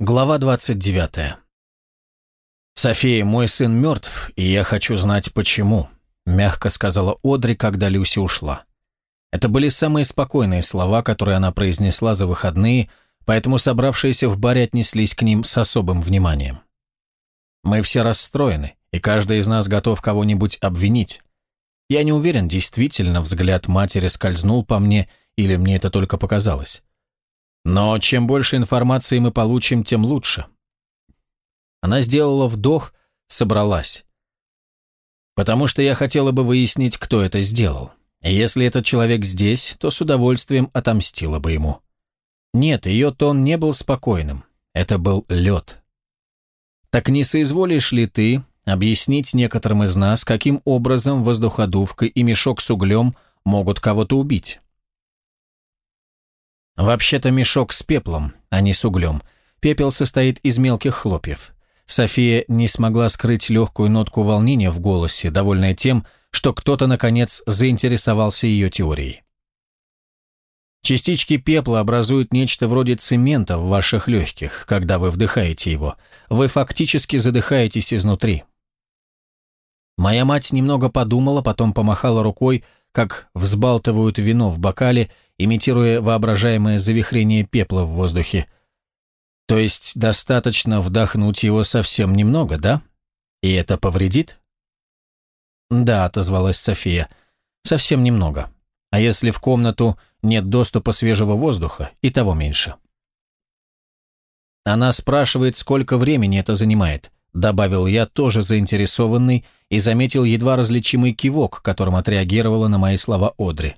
Глава 29. «София, мой сын мертв, и я хочу знать, почему», – мягко сказала Одри, когда Люси ушла. Это были самые спокойные слова, которые она произнесла за выходные, поэтому собравшиеся в баре отнеслись к ним с особым вниманием. «Мы все расстроены, и каждый из нас готов кого-нибудь обвинить. Я не уверен, действительно взгляд матери скользнул по мне, или мне это только показалось. Но чем больше информации мы получим, тем лучше. Она сделала вдох, собралась. Потому что я хотела бы выяснить, кто это сделал. Если этот человек здесь, то с удовольствием отомстила бы ему. Нет, ее тон не был спокойным. Это был лед. Так не соизволишь ли ты объяснить некоторым из нас, каким образом воздуходувка и мешок с углем могут кого-то убить? Вообще-то мешок с пеплом, а не с углем. Пепел состоит из мелких хлопьев. София не смогла скрыть легкую нотку волнения в голосе, довольная тем, что кто-то, наконец, заинтересовался ее теорией. Частички пепла образуют нечто вроде цемента в ваших легких, когда вы вдыхаете его. Вы фактически задыхаетесь изнутри. Моя мать немного подумала, потом помахала рукой, как взбалтывают вино в бокале, имитируя воображаемое завихрение пепла в воздухе. То есть достаточно вдохнуть его совсем немного, да? И это повредит? Да, отозвалась София, совсем немного. А если в комнату нет доступа свежего воздуха, и того меньше. Она спрашивает, сколько времени это занимает, добавил я, тоже заинтересованный, и заметил едва различимый кивок, которым отреагировала на мои слова Одри.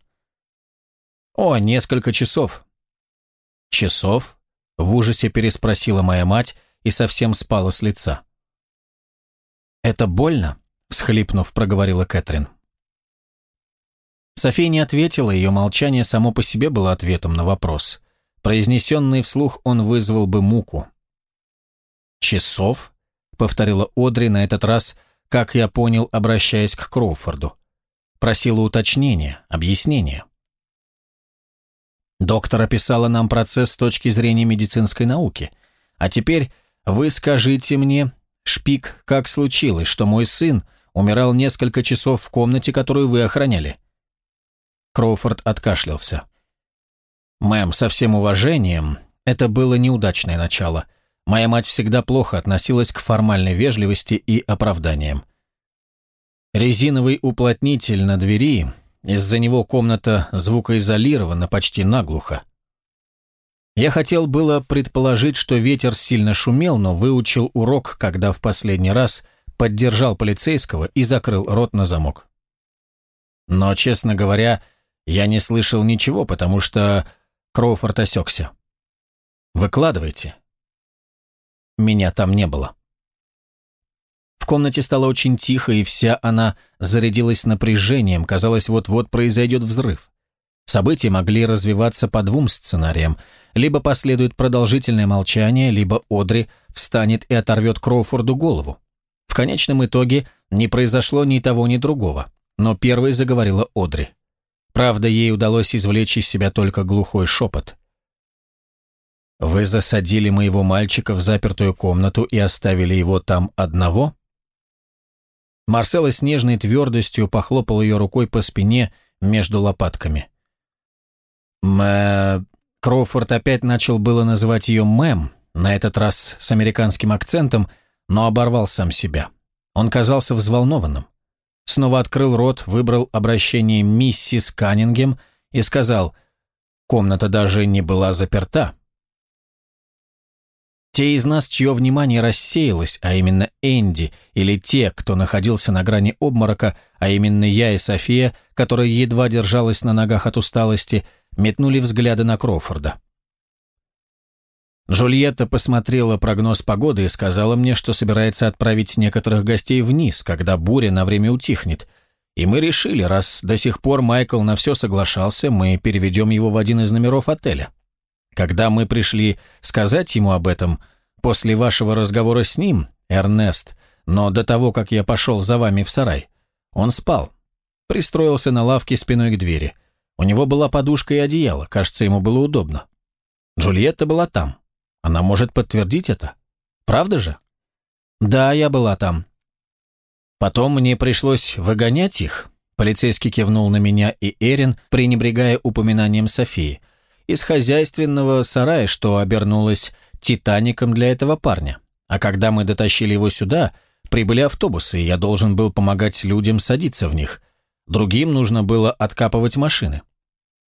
«О, несколько часов». «Часов?» — в ужасе переспросила моя мать и совсем спала с лица. «Это больно?» — всхлипнув, проговорила Кэтрин. София не ответила, ее молчание само по себе было ответом на вопрос. Произнесенный вслух он вызвал бы муку. «Часов?» — повторила Одри на этот раз — как я понял, обращаясь к Кроуфорду. Просила уточнения, объяснения. Доктор описала нам процесс с точки зрения медицинской науки. А теперь вы скажите мне, Шпик, как случилось, что мой сын умирал несколько часов в комнате, которую вы охраняли?» Кроуфорд откашлялся. «Мэм, со всем уважением, это было неудачное начало. Моя мать всегда плохо относилась к формальной вежливости и оправданиям. Резиновый уплотнитель на двери, из-за него комната звукоизолирована почти наглухо. Я хотел было предположить, что ветер сильно шумел, но выучил урок, когда в последний раз поддержал полицейского и закрыл рот на замок. Но, честно говоря, я не слышал ничего, потому что Кроуфорд осекся. «Выкладывайте», меня там не было. В комнате стало очень тихо, и вся она зарядилась напряжением, казалось, вот-вот произойдет взрыв. События могли развиваться по двум сценариям. Либо последует продолжительное молчание, либо Одри встанет и оторвет Кроуфорду голову. В конечном итоге не произошло ни того, ни другого. Но первой заговорила Одри. Правда, ей удалось извлечь из себя только глухой шепот. «Вы засадили моего мальчика в запертую комнату и оставили его там одного?» Марсела с нежной твердостью похлопал ее рукой по спине между лопатками. «Мэ...» Кроуфорд опять начал было называть ее «мэм», на этот раз с американским акцентом, но оборвал сам себя. Он казался взволнованным. Снова открыл рот, выбрал обращение миссис Каннингем и сказал, «Комната даже не была заперта». Те из нас, чье внимание рассеялось, а именно Энди, или те, кто находился на грани обморока, а именно я и София, которая едва держалась на ногах от усталости, метнули взгляды на Кроуфорда. Жульетта посмотрела прогноз погоды и сказала мне, что собирается отправить некоторых гостей вниз, когда буря на время утихнет. И мы решили, раз до сих пор Майкл на все соглашался, мы переведем его в один из номеров отеля. Когда мы пришли сказать ему об этом, после вашего разговора с ним, Эрнест, но до того, как я пошел за вами в сарай, он спал. Пристроился на лавке спиной к двери. У него была подушка и одеяло, кажется, ему было удобно. Джульетта была там. Она может подтвердить это. Правда же? Да, я была там. Потом мне пришлось выгонять их. Полицейский кивнул на меня и Эрин, пренебрегая упоминанием Софии. Из хозяйственного сарая, что обернулось «Титаником» для этого парня. А когда мы дотащили его сюда, прибыли автобусы, и я должен был помогать людям садиться в них. Другим нужно было откапывать машины.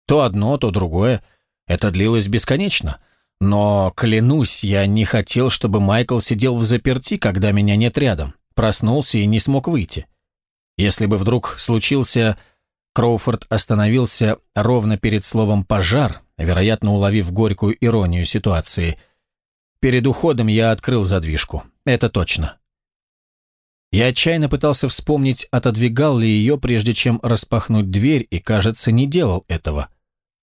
То одно, то другое. Это длилось бесконечно. Но, клянусь, я не хотел, чтобы Майкл сидел в заперти, когда меня нет рядом, проснулся и не смог выйти. Если бы вдруг случился... Кроуфорд остановился ровно перед словом «пожар», вероятно, уловив горькую иронию ситуации. Перед уходом я открыл задвижку. Это точно. Я отчаянно пытался вспомнить, отодвигал ли ее, прежде чем распахнуть дверь, и, кажется, не делал этого.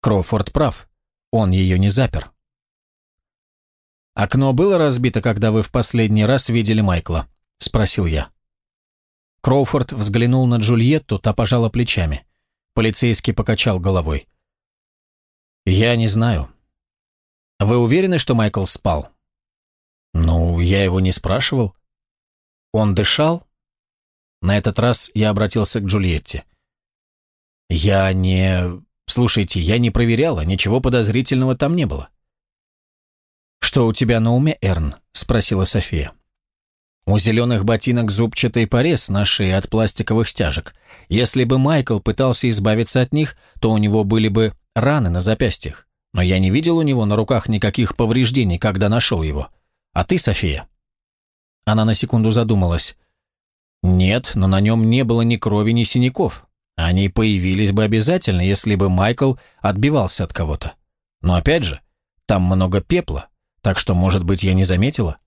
Кроуфорд прав. Он ее не запер. «Окно было разбито, когда вы в последний раз видели Майкла?» — спросил я. Кроуфорд взглянул на Джульетту, та пожала плечами. Полицейский покачал головой. «Я не знаю». «Вы уверены, что Майкл спал?» «Ну, я его не спрашивал». «Он дышал?» На этот раз я обратился к Джульетте. «Я не... Слушайте, я не проверяла, ничего подозрительного там не было». «Что у тебя на уме, Эрн?» — спросила София. «У зеленых ботинок зубчатый порез на шее от пластиковых стяжек. Если бы Майкл пытался избавиться от них, то у него были бы раны на запястьях. Но я не видел у него на руках никаких повреждений, когда нашел его. А ты, София?» Она на секунду задумалась. «Нет, но на нем не было ни крови, ни синяков. Они появились бы обязательно, если бы Майкл отбивался от кого-то. Но опять же, там много пепла, так что, может быть, я не заметила?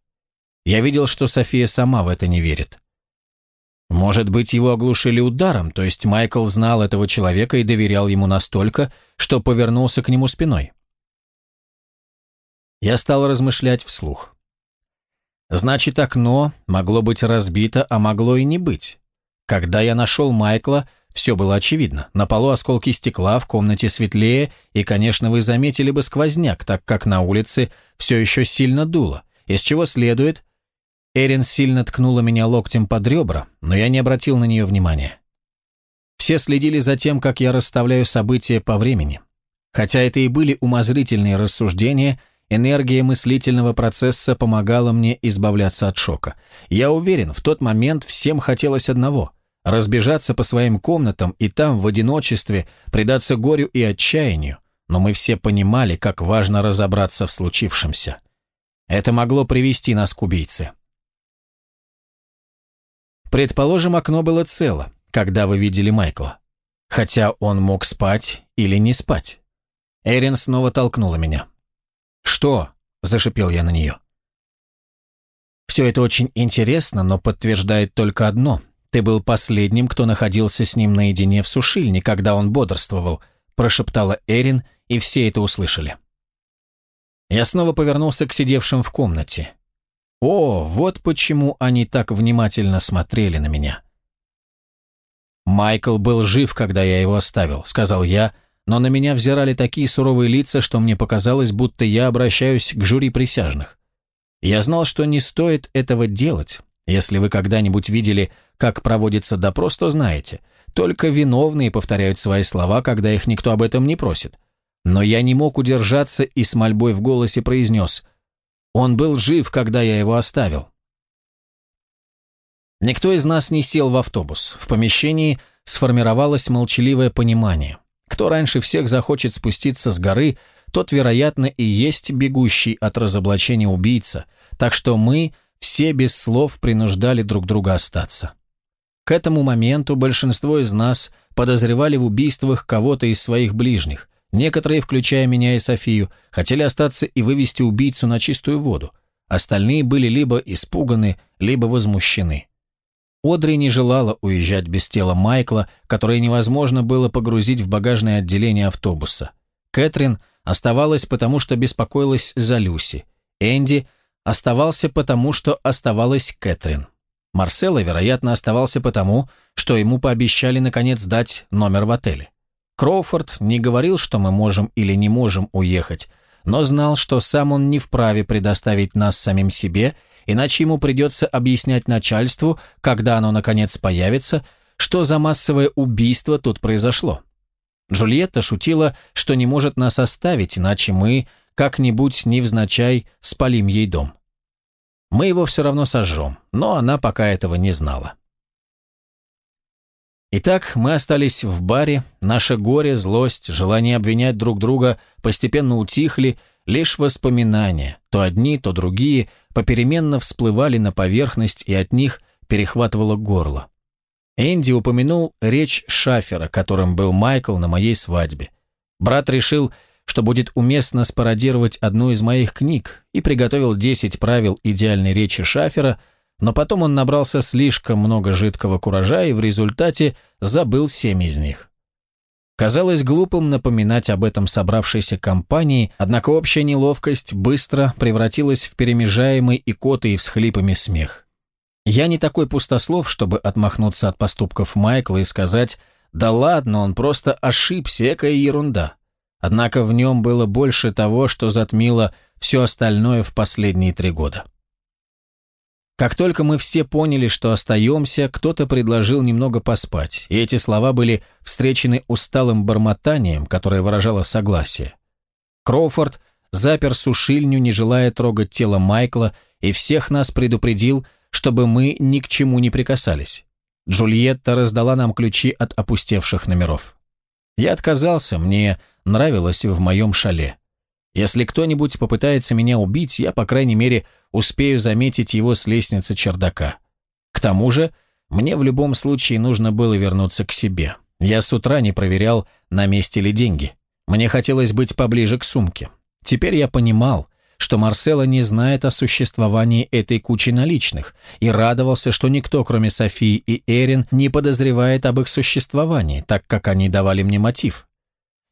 Я видел, что София сама в это не верит. Может быть, его оглушили ударом, то есть Майкл знал этого человека и доверял ему настолько, что повернулся к нему спиной. Я стал размышлять вслух. Значит, окно могло быть разбито, а могло и не быть. Когда я нашел Майкла, все было очевидно. На полу осколки стекла, в комнате светлее, и, конечно, вы заметили бы сквозняк, так как на улице все еще сильно дуло, из чего следует... Эрин сильно ткнула меня локтем под ребра, но я не обратил на нее внимания. Все следили за тем, как я расставляю события по времени. Хотя это и были умозрительные рассуждения, энергия мыслительного процесса помогала мне избавляться от шока. Я уверен, в тот момент всем хотелось одного — разбежаться по своим комнатам и там, в одиночестве, предаться горю и отчаянию, но мы все понимали, как важно разобраться в случившемся. Это могло привести нас к убийце. Предположим, окно было цело, когда вы видели Майкла. Хотя он мог спать или не спать. Эрин снова толкнула меня. «Что?» – зашипел я на нее. «Все это очень интересно, но подтверждает только одно – «Ты был последним, кто находился с ним наедине в сушильне, когда он бодрствовал», прошептала Эрин, и все это услышали. Я снова повернулся к сидевшим в комнате. О, вот почему они так внимательно смотрели на меня. «Майкл был жив, когда я его оставил», — сказал я, но на меня взирали такие суровые лица, что мне показалось, будто я обращаюсь к жюри присяжных. Я знал, что не стоит этого делать, если вы когда-нибудь видели, как проводится допрос, то знаете. Только виновные повторяют свои слова, когда их никто об этом не просит. Но я не мог удержаться и с мольбой в голосе произнес «Он был жив, когда я его оставил». Никто из нас не сел в автобус. В помещении сформировалось молчаливое понимание. Кто раньше всех захочет спуститься с горы, тот, вероятно, и есть бегущий от разоблачения убийца, так что мы все без слов принуждали друг друга остаться. К этому моменту большинство из нас подозревали в убийствах кого-то из своих ближних. Некоторые, включая меня и Софию, хотели остаться и вывести убийцу на чистую воду. Остальные были либо испуганы, либо возмущены. Одри не желала уезжать без тела Майкла, которое невозможно было погрузить в багажное отделение автобуса. Кэтрин оставалась потому, что беспокоилась за Люси. Энди – оставался потому, что оставалась Кэтрин. Марсело, вероятно, оставался потому, что ему пообещали наконец дать номер в отеле. Кроуфорд не говорил, что мы можем или не можем уехать, но знал, что сам он не вправе предоставить нас самим себе, иначе ему придется объяснять начальству, когда оно наконец появится, что за массовое убийство тут произошло. Джульетта шутила, что не может нас оставить, иначе мы как-нибудь невзначай спалим ей дом. Мы его все равно сожжем, но она пока этого не знала. Итак, мы остались в баре, наше горе, злость, желание обвинять друг друга постепенно утихли, лишь воспоминания, то одни, то другие, попеременно всплывали на поверхность, и от них перехватывало горло. Энди упомянул речь Шафера, которым был Майкл на моей свадьбе. Брат решил, что будет уместно спародировать одну из моих книг, и приготовил 10 правил идеальной речи Шафера – но потом он набрался слишком много жидкого куража и в результате забыл семь из них. Казалось глупым напоминать об этом собравшейся компании, однако общая неловкость быстро превратилась в перемежаемый икотой и всхлипами смех. Я не такой пустослов, чтобы отмахнуться от поступков Майкла и сказать «Да ладно, он просто ошибся, экая ерунда». Однако в нем было больше того, что затмило все остальное в последние три года. Как только мы все поняли, что остаемся, кто-то предложил немного поспать, и эти слова были встречены усталым бормотанием, которое выражало согласие. Кроуфорд запер сушильню, не желая трогать тело Майкла, и всех нас предупредил, чтобы мы ни к чему не прикасались. Джульетта раздала нам ключи от опустевших номеров. Я отказался, мне нравилось в моем шале. Если кто-нибудь попытается меня убить, я, по крайней мере, успею заметить его с лестницы чердака. К тому же, мне в любом случае нужно было вернуться к себе. Я с утра не проверял, на месте ли деньги. Мне хотелось быть поближе к сумке. Теперь я понимал, что Марсела не знает о существовании этой кучи наличных, и радовался, что никто, кроме Софии и Эрин, не подозревает об их существовании, так как они давали мне мотив.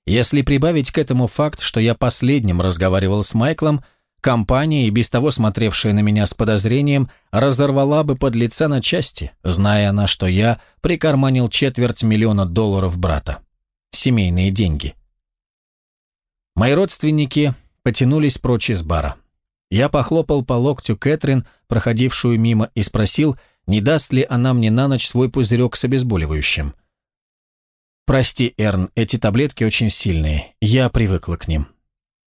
Если прибавить к этому факт, что я последним разговаривал с Майклом, компания, и без того смотревшая на меня с подозрением, разорвала бы под лица на части, зная она, что я прикарманил четверть миллиона долларов брата. Семейные деньги. Мои родственники потянулись прочь из бара. Я похлопал по локтю Кэтрин, проходившую мимо, и спросил, не даст ли она мне на ночь свой пузырек с обезболивающим. «Прости, Эрн, эти таблетки очень сильные. Я привыкла к ним».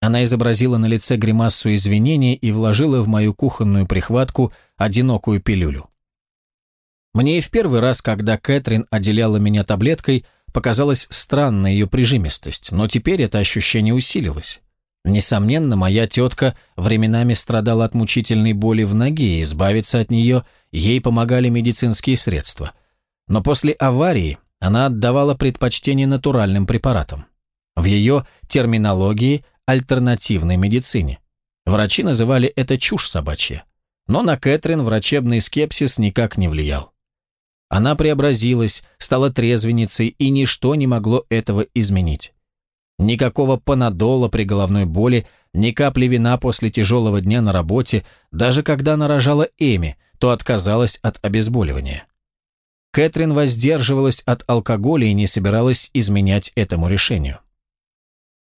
Она изобразила на лице гримасу извинения и вложила в мою кухонную прихватку одинокую пилюлю. Мне и в первый раз, когда Кэтрин отделяла меня таблеткой, показалась странная ее прижимистость, но теперь это ощущение усилилось. Несомненно, моя тетка временами страдала от мучительной боли в ноге, и избавиться от нее ей помогали медицинские средства. Но после аварии она отдавала предпочтение натуральным препаратам. В ее терминологии – альтернативной медицине. Врачи называли это чушь собачья. Но на Кэтрин врачебный скепсис никак не влиял. Она преобразилась, стала трезвенницей, и ничто не могло этого изменить. Никакого панадола при головной боли, ни капли вина после тяжелого дня на работе, даже когда она рожала Эми, то отказалась от обезболивания. Кэтрин воздерживалась от алкоголя и не собиралась изменять этому решению.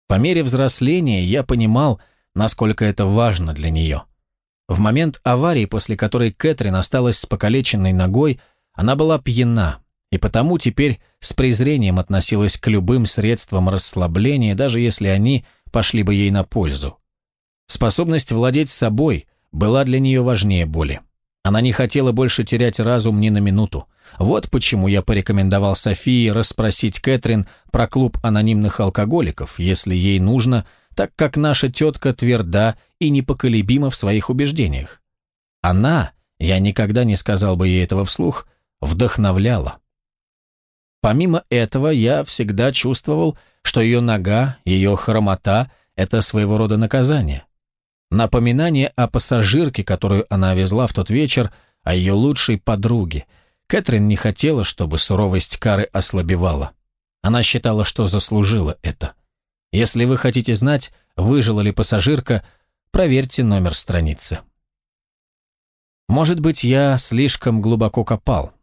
По мере взросления я понимал, насколько это важно для нее. В момент аварии, после которой Кэтрин осталась с покалеченной ногой, она была пьяна, и потому теперь с презрением относилась к любым средствам расслабления, даже если они пошли бы ей на пользу. Способность владеть собой была для нее важнее боли. Она не хотела больше терять разум ни на минуту. Вот почему я порекомендовал Софии расспросить Кэтрин про клуб анонимных алкоголиков, если ей нужно, так как наша тетка тверда и непоколебима в своих убеждениях. Она, я никогда не сказал бы ей этого вслух, вдохновляла. Помимо этого, я всегда чувствовал, что ее нога, ее хромота – это своего рода наказание. Напоминание о пассажирке, которую она везла в тот вечер, о ее лучшей подруге. Кэтрин не хотела, чтобы суровость кары ослабевала. Она считала, что заслужила это. Если вы хотите знать, выжила ли пассажирка, проверьте номер страницы. Может быть, я слишком глубоко копал.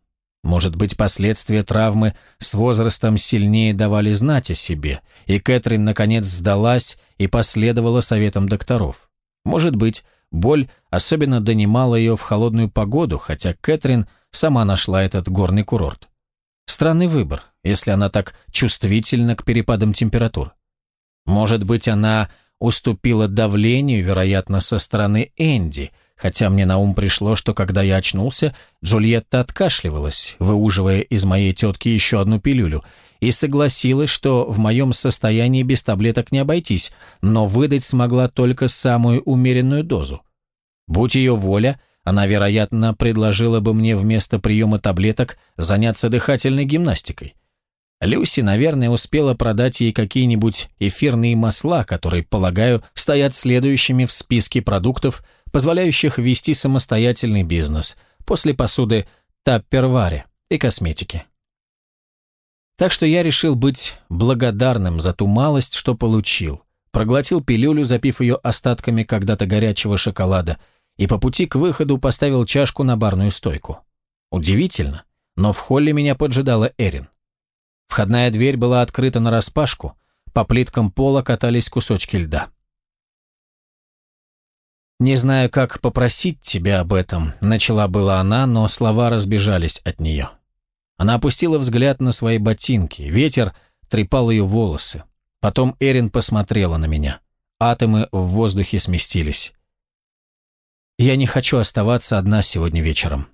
Может быть, последствия травмы с возрастом сильнее давали знать о себе, и Кэтрин наконец сдалась и последовала советам докторов. Может быть, боль особенно донимала ее в холодную погоду, хотя Кэтрин сама нашла этот горный курорт. Странный выбор, если она так чувствительна к перепадам температур. Может быть, она уступила давлению, вероятно, со стороны Энди, хотя мне на ум пришло, что когда я очнулся, Джульетта откашливалась, выуживая из моей тетки еще одну пилюлю, и согласилась, что в моем состоянии без таблеток не обойтись, но выдать смогла только самую умеренную дозу. Будь ее воля, она, вероятно, предложила бы мне вместо приема таблеток заняться дыхательной гимнастикой. Люси, наверное, успела продать ей какие-нибудь эфирные масла, которые, полагаю, стоят следующими в списке продуктов, позволяющих вести самостоятельный бизнес после посуды тапперваре и косметики. Так что я решил быть благодарным за ту малость, что получил. Проглотил пилюлю, запив ее остатками когда-то горячего шоколада, и по пути к выходу поставил чашку на барную стойку. Удивительно, но в холле меня поджидала Эрин. Входная дверь была открыта нараспашку, по плиткам пола катались кусочки льда. «Не знаю, как попросить тебя об этом», — начала была она, но слова разбежались от нее. Она опустила взгляд на свои ботинки, ветер трепал ее волосы. Потом Эрин посмотрела на меня. Атомы в воздухе сместились. «Я не хочу оставаться одна сегодня вечером.